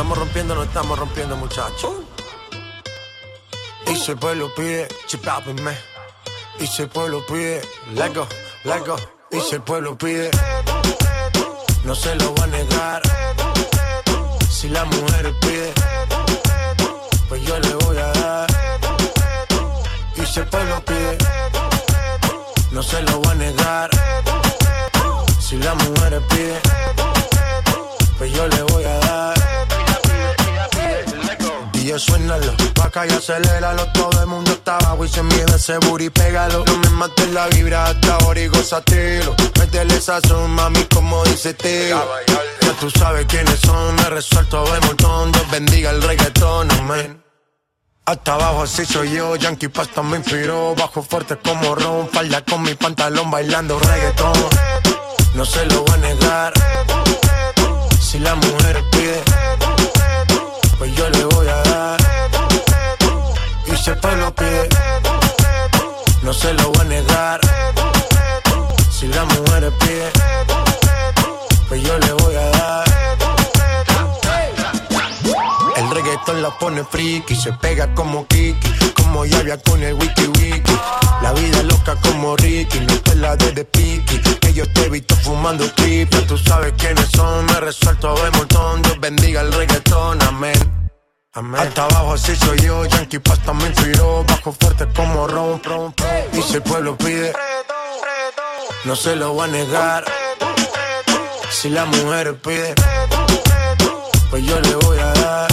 estamos rompiendo, no estamos rompiendo, muchachos. Y si el pueblo pide, chipápenme. Y si el pueblo pide, let go, let go. Y si el pueblo pide, no se lo va a negar. Si la mujer pide, pues yo le voy a dar. Y si el pueblo pide, no se lo va a negar. Si la mujer pide, pues yo le voy a dar. Y suénalo, acá y aceléralo. Todo el mundo está abajo y se mide ese booty, pégalo. No me mates la vibra hasta ahora y gozatelo. Métele sazón, mami, como dice tío. Ya tú sabes quiénes son, me resuelto de montón. Dios bendiga el reggaetón, amén. Hasta abajo así soy yo, Yankee Pasta me inspiró Bajo fuerte como Ron, falda con mi pantalón bailando reggaetón No se lo voy a negar Si la mujer pide Pues yo le voy a Y si el pueblo pide No se lo voy a negar Si la mujer pide Pues yo le voy a dar el reggaetón la pone friki, se pega como Kiki, como Yavia con el wiki wiki. La vida loca como Ricky, no te la de de Piki. Que yo te he visto fumando triple, tú sabes quiénes son, me resuelto de montón. Dios bendiga el reggaetón, amén. Amén. Hasta abajo así soy yo, Yankee Pasta me inspiró, bajo fuerte como Ron, Ron, Y si el pueblo pide, no se lo va a negar. Si la mujer pide, pues yo le voy a dar.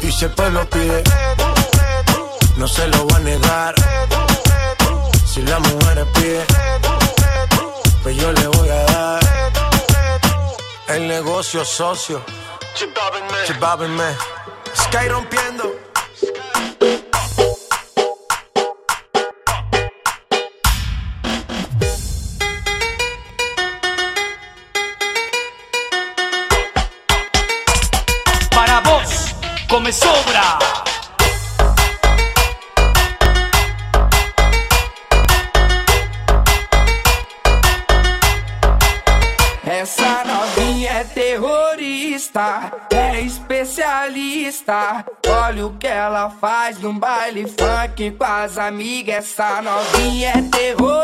Y si el pueblo pide, no se lo va a negar. Si la mujer pide, pues yo le voy a dar. El negocio socio, chipábenme, Sky rompiendo. Para vos, come terrorista, é especialista. Olha o que ela faz no baile funk com as amigas. Essa novinha é terrorista,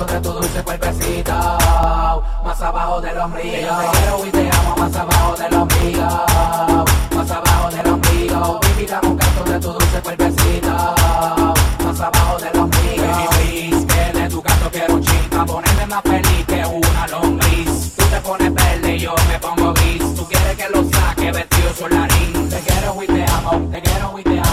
Canto de tu dulce cuerpecito. Más abajo del ombligo. Yo te quiero y te amo más abajo del ombligo. Más abajo del ombligo. Baby, dame un canto de tu dulce cuerpecito. Más abajo del ombligo. Baby, please, que de tu canto quiero un chica. Ponerme más feliz que una lombriz. Tú te pones verde y yo me pongo gris. Tú quieres que lo saque vestido solarín. Te quiero y te amo. Te quiero y te amo.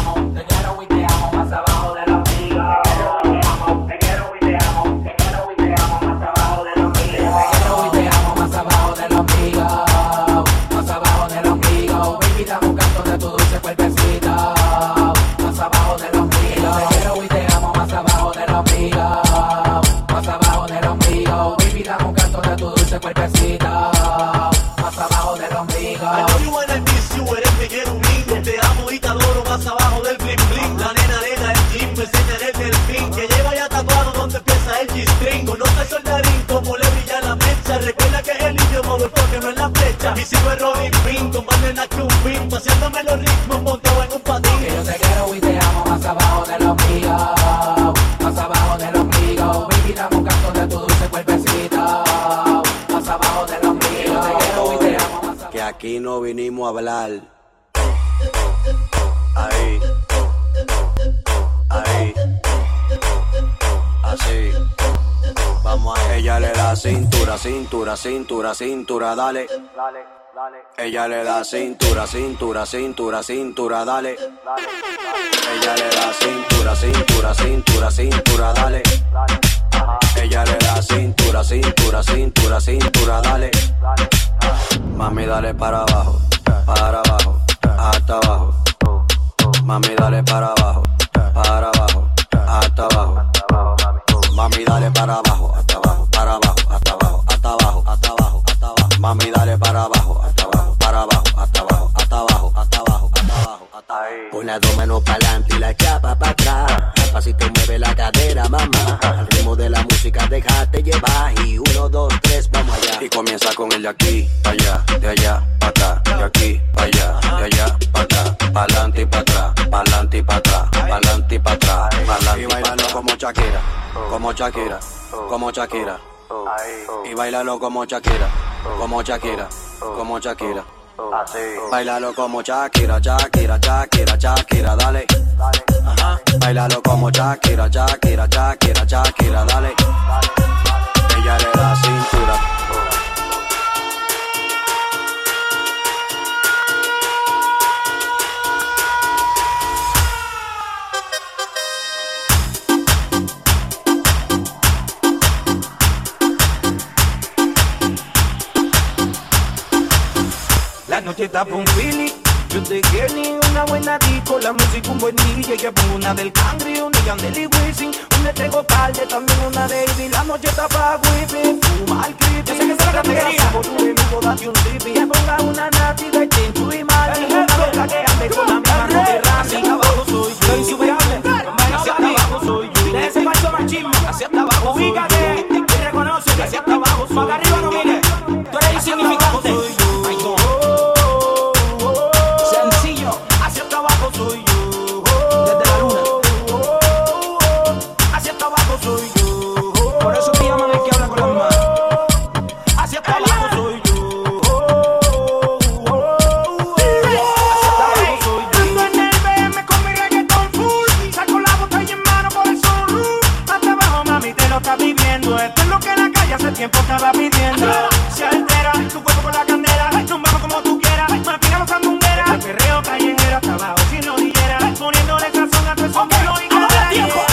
No vinimos a hablar. Ahí, ahí, así. Vamos a ella le da cintura, cintura, cintura, cintura, dale. Ella le da cintura, cintura, cintura, cintura, dale. Ella le da cintura, cintura, cintura, cintura, dale. Le da cintura, cintura, cintura, cintura, dale. Mami, dale para abajo, para abajo, hasta abajo. Mami, dale para abajo, para abajo, hasta abajo. Mami, dale para abajo, hasta abajo, para abajo, hasta abajo, hasta abajo, hasta abajo. Mami, dale para abajo, Pon las dos manos para adelante y la chapa para atrás. Pasito mueve la cadera, mamá. Al ritmo de la música, déjate llevar. Y uno, dos, tres, vamos allá. Y comienza con el de aquí, para allá, de allá, para acá, de aquí, para allá, de allá, para acá, pa'lante y para atrás, pa'lante y para atrás, pa'lante y para atrás, pa'lante y bailalo como Shakira, como Shakira, como Shakira. Y bailalo como Shakira, como Shakira, como Shakira. Bailalo como Shakira, Shakira, Shakira, Shakira, dale. Ajá. Bailalo como Shakira, Shakira, Shakira, Shakira, dale. Ella le da cintura. Noche está pa' un feeling. Yo te quiero ni una buena disco, la música un buen DJ. Que pongo una del Cangri, una de Yandel y Wisin, una de Tego Calde, también una de Ivy. La noche está pa' wifi, fuma el creepy. Yo sé que es la categoría. Por tu enemigo, date un trippy. No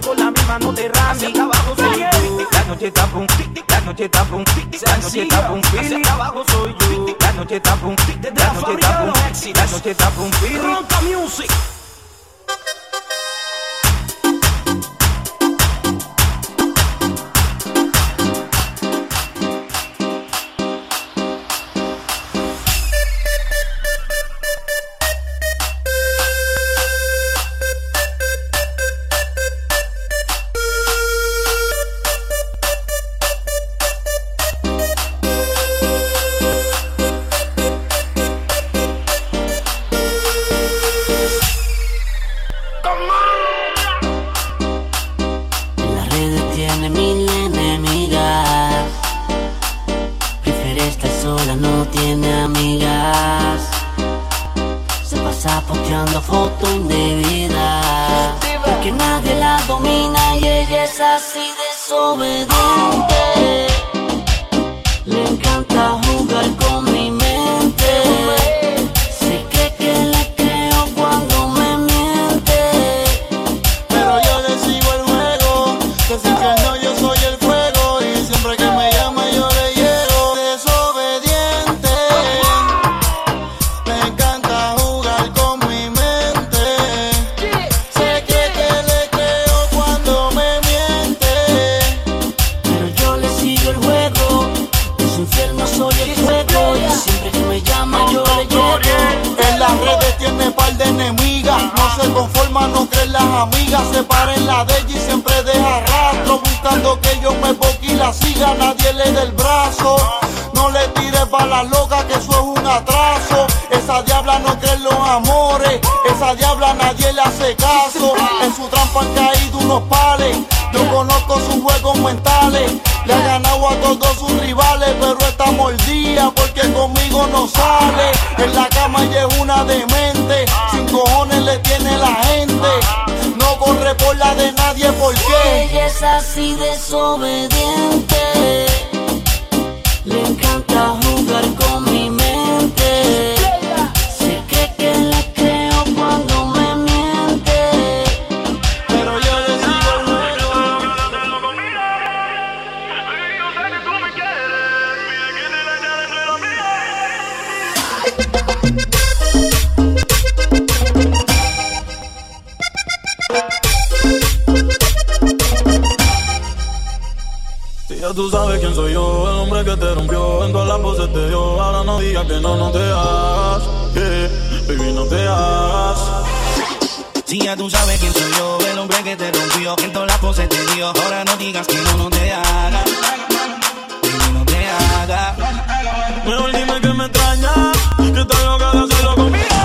dándote rami. Hacia abajo soy yo. La noche está pum, la noche está pum, la noche está pum, Hacia abajo soy yo. La noche está pum, la la noche está pum, la noche está pum, Music. Amigas. Se pasa posteando fotos indebidas. Porque nadie la domina y ella es así desobediente. Amigas, se para en la de ella y siempre deja rastro, buscando que yo me boque y la siga, nadie le dé el brazo. No le tires la loca, que eso es un atraso. Esa diabla no cree los amores, esa diabla nadie le hace caso. En su trampa han caído unos pales, yo conozco sus juegos mentales. Le ha ganado a todos sus rivales, pero está mordida porque conmigo no sale. En la cama ella es una demente, sin cojones le tiene la gente. No corre por la de nadie porque Ella es así desobediente. Le encanta jugar con mi que no, no te hagas, yeah, baby, no te hagas. Si ya tú sabes quién soy yo, el hombre que te rompió, en todas las poses te dio. Ahora no digas que no, no te haga. Baby, no te haga. Mejor dime que me extraña, que estás loca de hacerlo conmigo.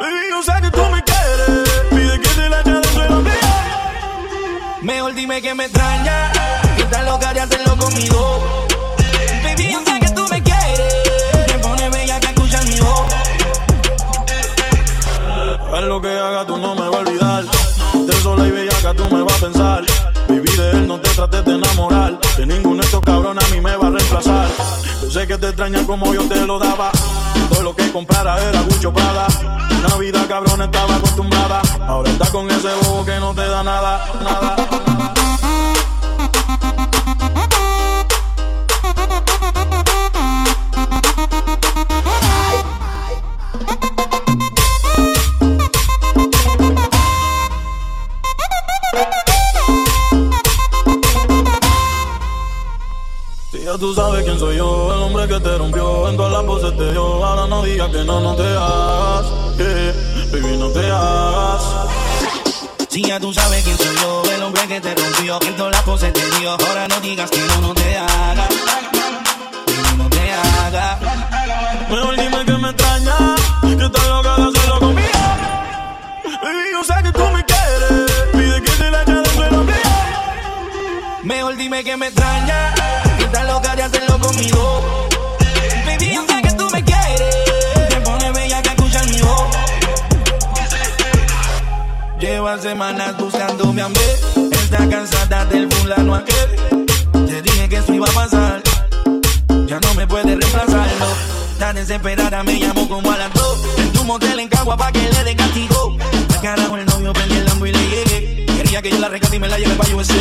Baby, yo sé que tú me quieres, pide que te la eche de suelo mío. Mejor dime que me extraña, que estás loca de hacerlo conmigo. De ninguno de estos cabrones a mí me va a reemplazar. Yo sé que te extraña como yo te lo daba. Todo lo que comprara era mucho Prada. Una vida cabrón estaba acostumbrada. Ahora está con ese bobo que no te da nada, nada. Tú sabes quién soy yo, el hombre que te rompió, en todas las poses te dio. Ahora no digas que no, no te hagas, yeah, baby, no te hagas. Si ya tú sabes quién soy yo, el hombre que te rompió, en todas las poses te dio. Ahora no digas que no, no te haga. Baby, no te haga. Mejor dime que me extraña, que estás loca de hacerlo conmigo. Baby, yo sé que tú me quieres, pide que te la eche de. Mejor dime que me extraña, que estás loca de hacerlo conmigo. Baby, yo sé que tú me quieres, me pone bella que escucha mi voz. Lleva semanas buscándome a mí, está cansada del fulano aquel. Te dije que esto iba a pasar, ya no me puede reemplazarlo. Está desesperada, me llamó como a las dos. En tu motel en Cagua pa' que le dé castigo. Al carajo el novio prendí el lambo y le llegué. Quería que yo la rescate y me la lleve pa' USA.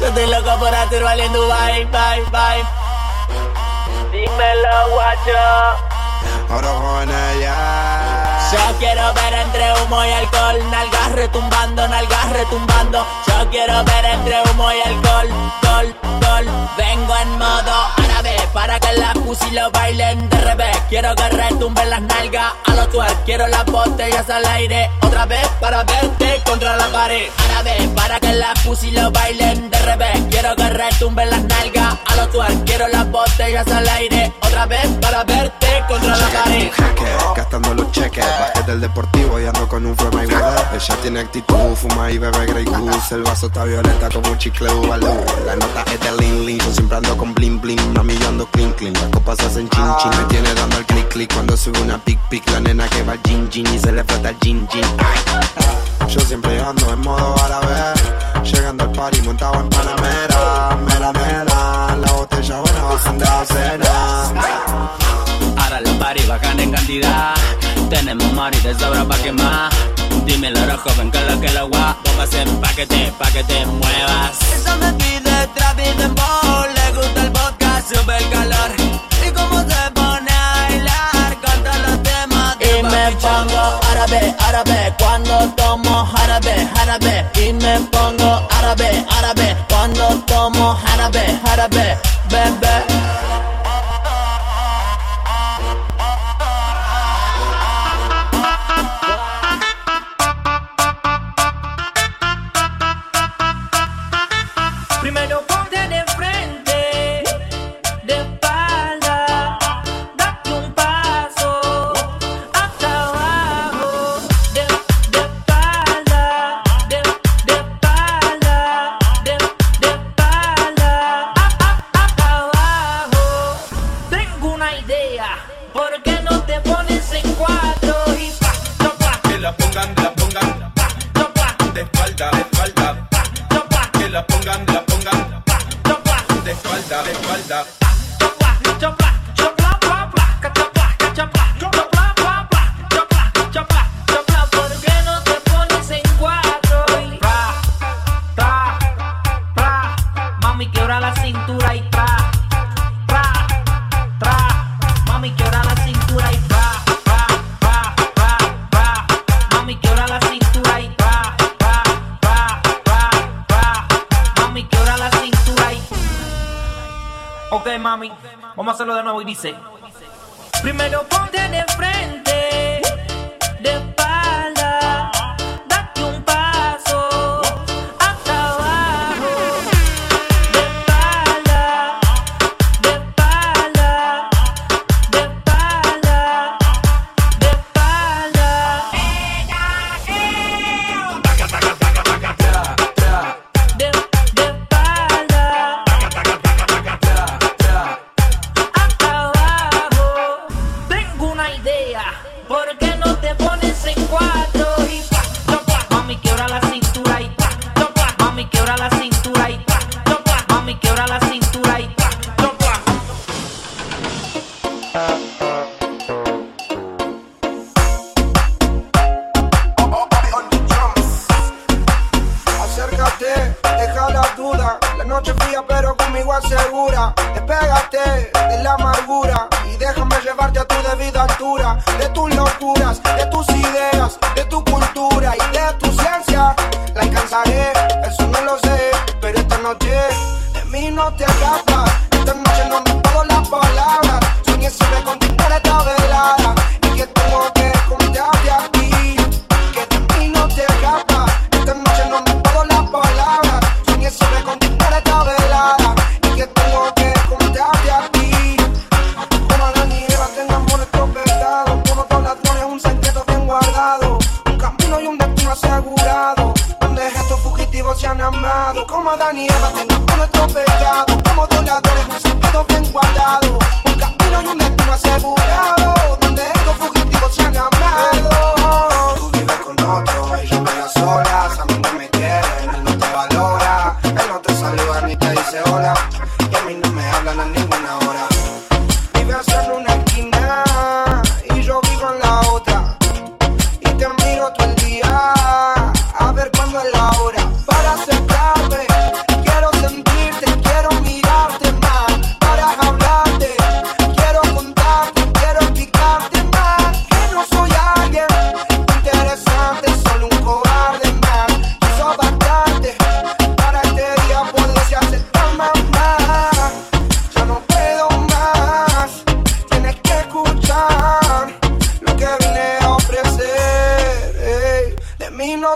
Yo estoy loco por hacer valiendo Dubai, bye, bye. Dímelo, guacho. Con ella. Yo quiero ver entre humo y alcohol, nalgas retumbando, nalgas retumbando. Yo quiero ver entre humo y alcohol, gol, gol. Vengo en modo para que las pussy lo bailen de revés. Quiero que retumben las nalgas a los twerk. Quiero las botellas al aire otra vez para verte contra la pared. Árabe para que las pussy lo bailen de revés. Quiero que retumben las nalgas a los twerk. Quiero las botellas al aire otra vez para verte contra la pared. Gastando los cheques, bajé del deportivo y ando con un flow my brother. Ella tiene actitud, fuma y bebe Grey Goose. El vaso está violeta como un chicle Ubalú. La nota es de Lin Lin, yo siempre ando con bling bling. Mami, yo ando clean clean. Las copas hacen chin chin. Me tiene dando el click click cuando sube una pic pic. La nena que va al gin gin y se le falta el gin gin. Ay. Yo siempre ando en modo árabe. Llegando al party montado en Panamera. Mera mera, la botella buena bajan de la cena. Ahora la party bacana en cantidad. Tenemos mari de sobra pa' quemar. Dímelo, ahora joven, que lo que lo guapo. Vamos a hacer pa' que te, pa' que te muevas. Ella me pide árabe, cuando tomo árabe, árabe. Y me pongo árabe, árabe cuando tomo árabe, árabe, bebé. Vamos a hacerlo de nuevo y dice Primero ponte de frente, de amado Como Adán y Eva tenemos nuestro pecado Como doladores nos hemos bien guardado Un camino y un destino asegurado Donde estos fugitivos se han amado. Tú vives con otro y yo me solas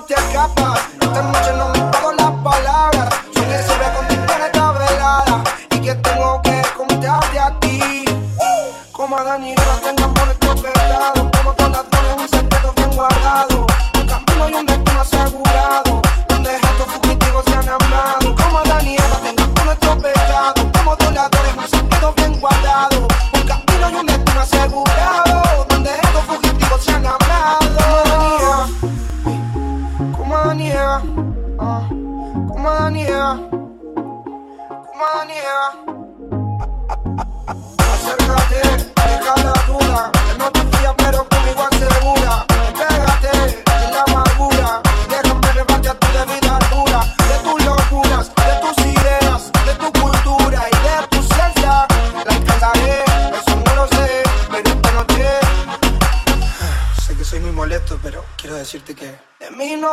te acaba.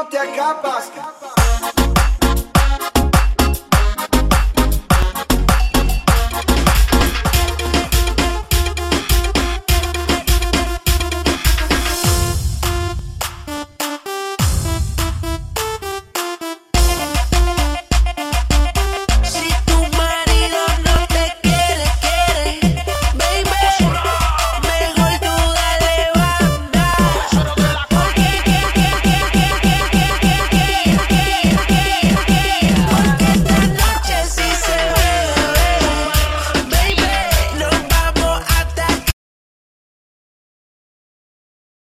Sé que